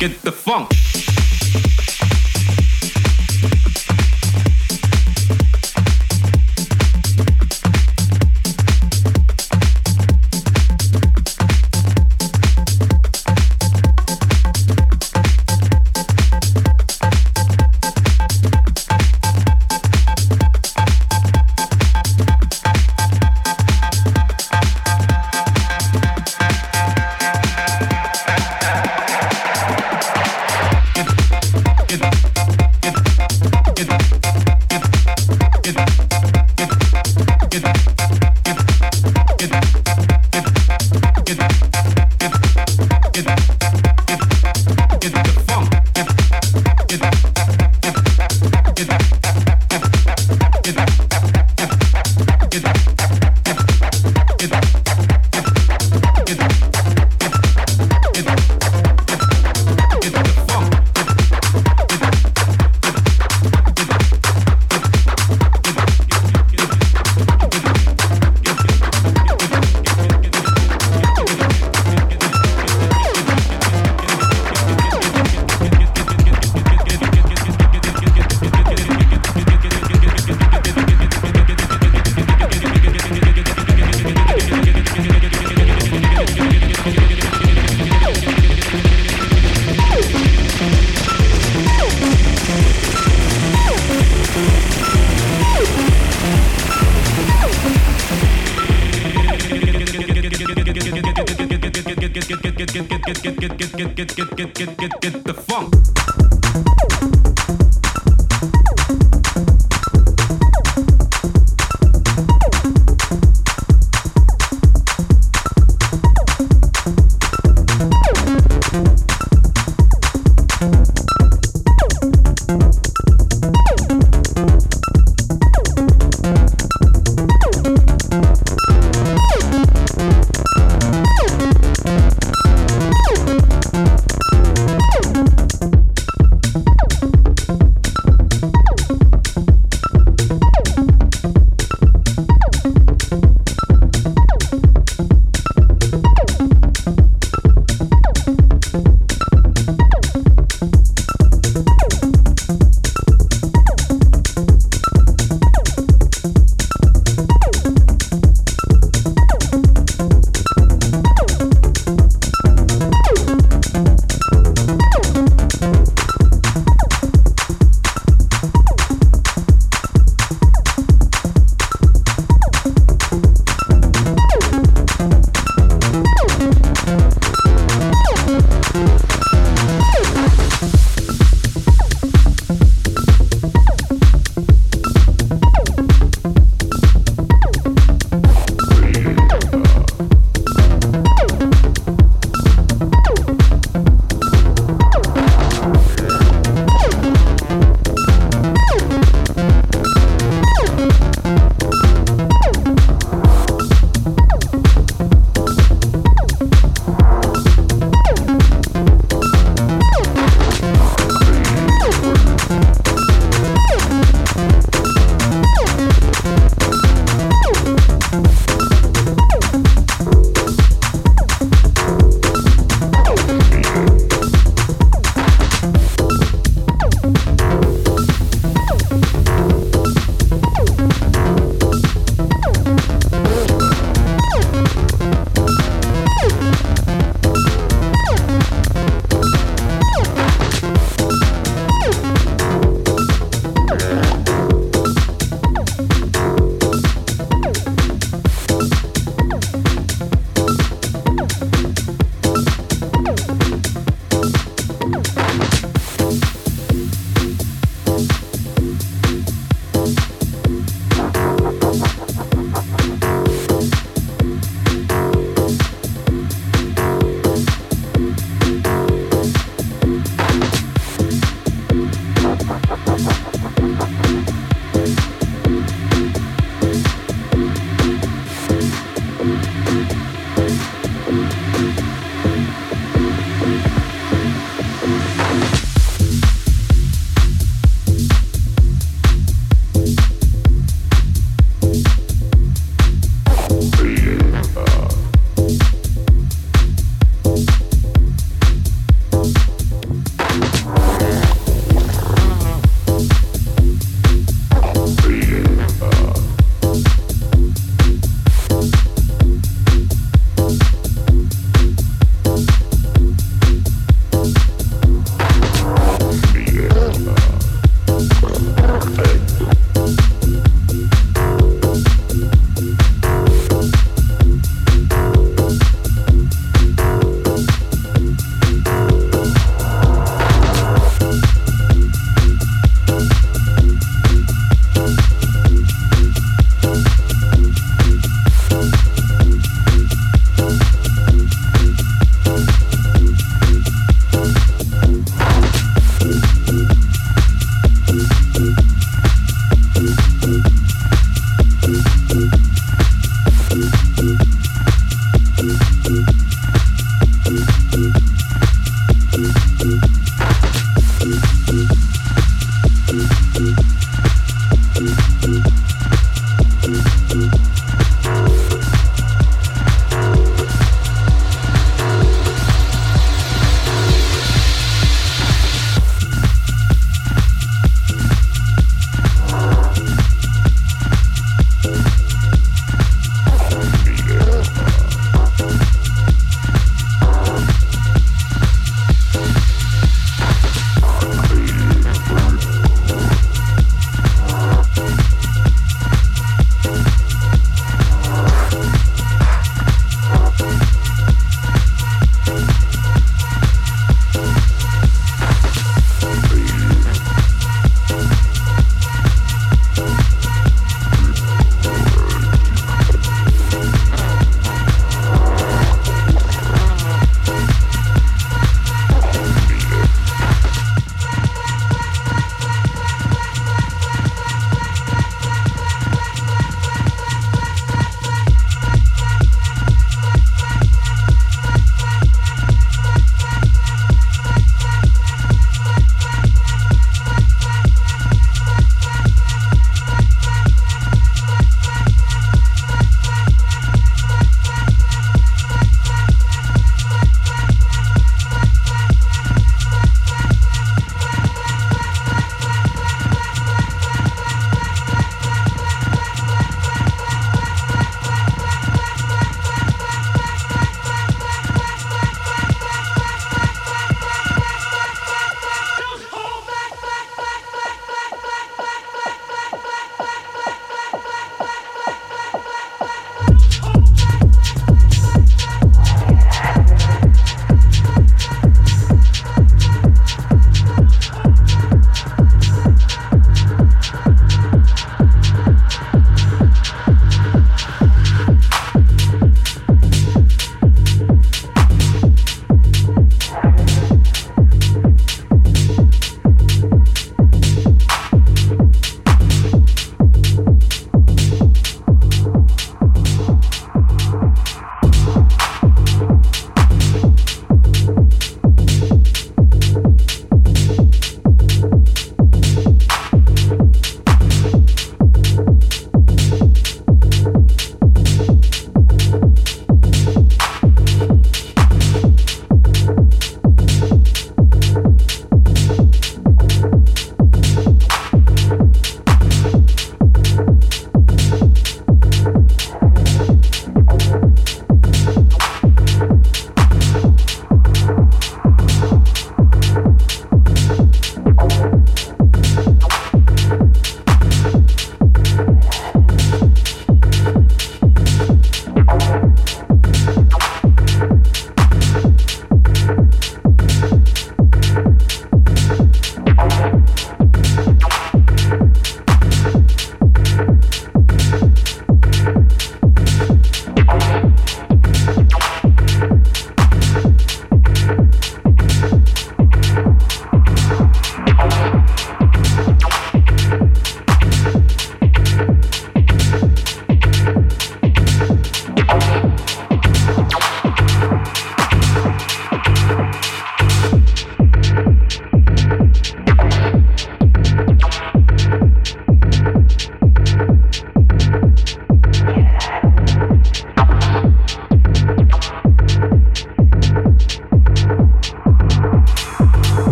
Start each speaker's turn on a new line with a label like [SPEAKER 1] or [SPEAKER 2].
[SPEAKER 1] Get the funk.